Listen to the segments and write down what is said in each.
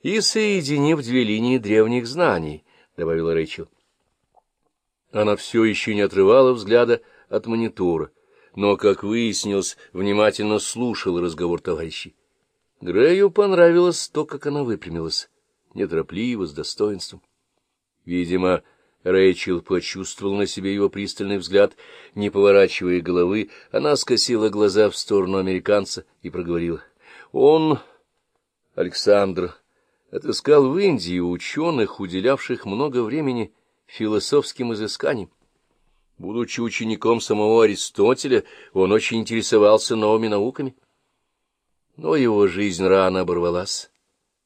— И соединив две линии древних знаний, — добавила Рэйчел. Она все еще не отрывала взгляда от монитора, но, как выяснилось, внимательно слушала разговор товарищей. Грею понравилось то, как она выпрямилась, неторопливо, с достоинством. Видимо, Рэйчел почувствовал на себе его пристальный взгляд, не поворачивая головы, она скосила глаза в сторону американца и проговорила. — Он, Александр, отыскал в Индии ученых, уделявших много времени философским изысканиям. Будучи учеником самого Аристотеля, он очень интересовался новыми науками. Но его жизнь рано оборвалась,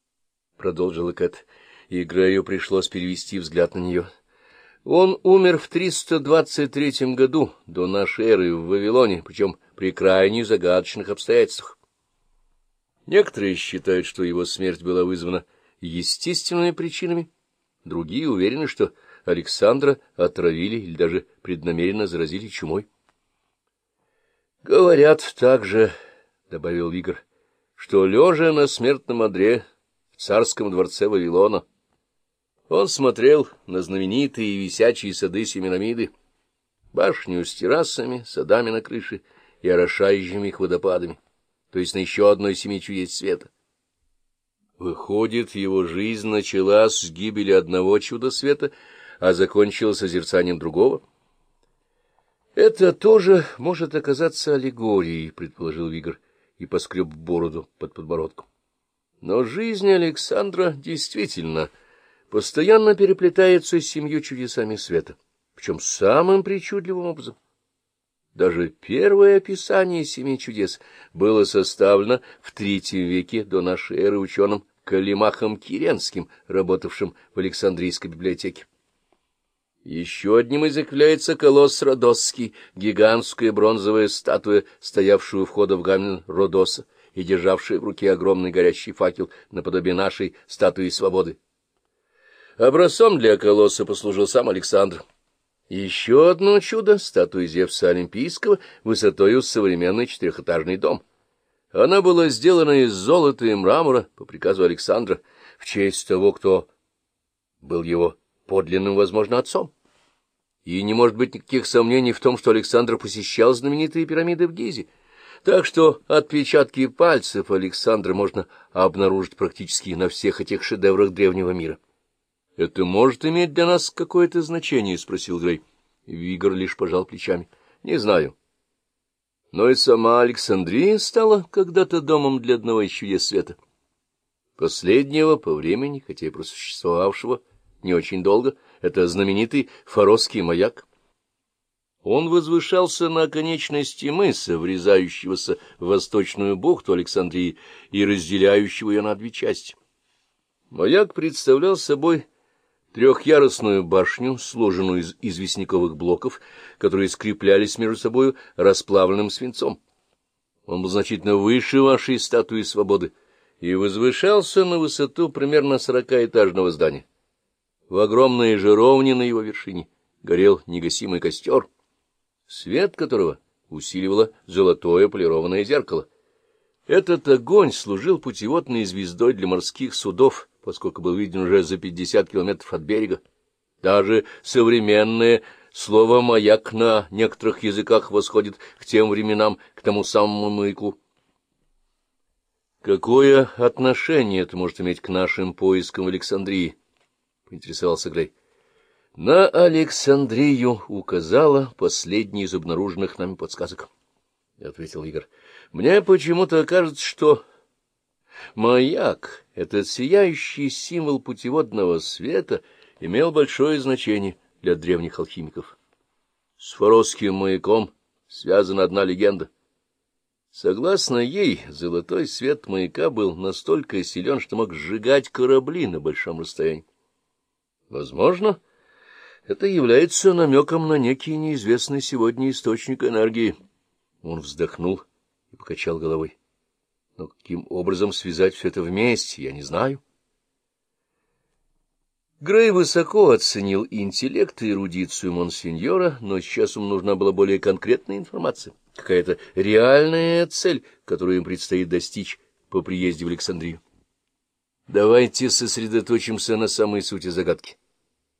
— продолжила Кэт, и Грею пришлось перевести взгляд на нее. Он умер в 323 году до нашей эры в Вавилоне, причем при крайне загадочных обстоятельствах. Некоторые считают, что его смерть была вызвана естественными причинами, другие уверены, что Александра отравили или даже преднамеренно заразили чумой. — Говорят также, — добавил Вигр, — что, лежа на смертном одре в царском дворце Вавилона, он смотрел на знаменитые висячие сады Семирамиды, башню с террасами, садами на крыше и орошающими их водопадами, то есть на еще одной семи чудес света. Выходит, его жизнь началась с гибели одного чуда света, а закончилась созерцанием другого? Это тоже может оказаться аллегорией, предположил Вигр и поскреб бороду под подбородком. Но жизнь Александра действительно постоянно переплетается с семью чудесами света, причем самым причудливым образом. Даже первое описание семи чудес было составлено в третьем веке до нашей эры ученым Калимахом Киренским, работавшим в Александрийской библиотеке. Еще одним из них является колосс Родосский, гигантская бронзовая статуя, стоявшая у входа в гамин Родоса и державшая в руке огромный горящий факел наподобие нашей статуи свободы. Образцом для колосса послужил сам Александр. Еще одно чудо — статуя Зевса Олимпийского высотою с современный четырехэтажный дом. Она была сделана из золота и мрамора по приказу Александра в честь того, кто был его подлинным, возможно, отцом. И не может быть никаких сомнений в том, что Александр посещал знаменитые пирамиды в Гизе. Так что отпечатки пальцев Александра можно обнаружить практически на всех этих шедеврах древнего мира. — Это может иметь для нас какое-то значение? — спросил Грей. Вигор лишь пожал плечами. — Не знаю. Но и сама Александрия стала когда-то домом для одного из чудес света. Последнего по времени, хотя и просуществовавшего не очень долго, это знаменитый Форосский маяк. Он возвышался на конечности мыса, врезающегося в восточную бухту Александрии и разделяющего ее на две части. Маяк представлял собой трехъярусную башню, сложенную из известняковых блоков, которые скреплялись между собой расплавленным свинцом. Он был значительно выше вашей статуи свободы и возвышался на высоту примерно сорокаэтажного здания. В огромной жировне на его вершине горел негасимый костер, свет которого усиливало золотое полированное зеркало. Этот огонь служил путеводной звездой для морских судов — поскольку был виден уже за пятьдесят километров от берега. Даже современное слово «маяк» на некоторых языках восходит к тем временам, к тому самому маяку. «Какое отношение это может иметь к нашим поискам в Александрии?» — поинтересовался Грей. «На Александрию указала последний из обнаруженных нами подсказок», — ответил Игорь. «Мне почему-то кажется, что Маяк, этот сияющий символ путеводного света, имел большое значение для древних алхимиков. С форосским маяком связана одна легенда. Согласно ей, золотой свет маяка был настолько силен, что мог сжигать корабли на большом расстоянии. Возможно, это является намеком на некий неизвестный сегодня источник энергии. Он вздохнул и покачал головой. Но каким образом связать все это вместе, я не знаю. Грей высоко оценил интеллект и эрудицию монсеньора, но сейчас ему нужна была более конкретная информация, какая-то реальная цель, которую им предстоит достичь по приезде в Александрию. Давайте сосредоточимся на самой сути загадки.